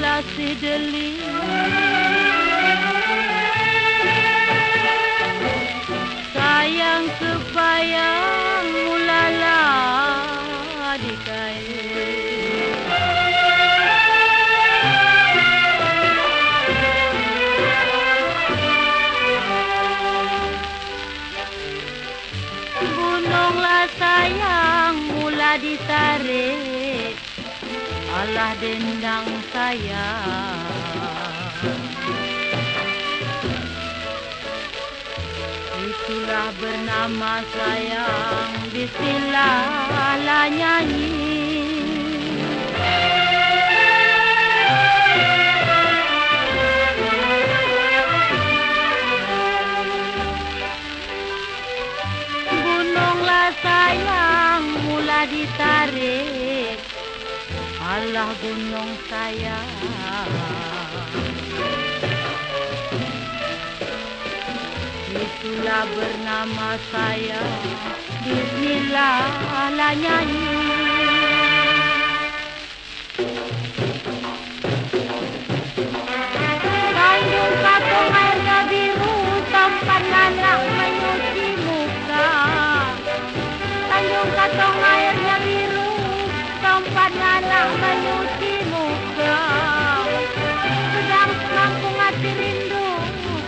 kasih deli Sayang kebayang mulala di kain Gununglah sayang mula ditarik Allah dendang sayang Itulah bernama sayang Bismillah nyanyi. Gununglah sayang mula ditarik Allah gunung sayang Itulah bernama saya. Bismillah lah nyanyi Padahlah menyuci muka Sedang mampu hati rindu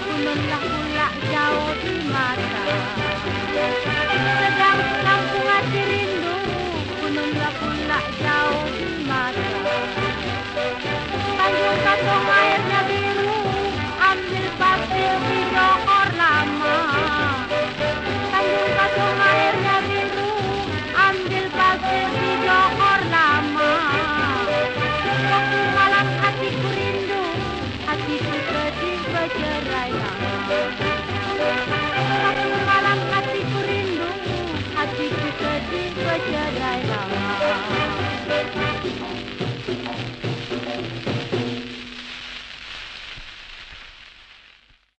Kumenlah pula jauh di mata. begitu sedih bercerai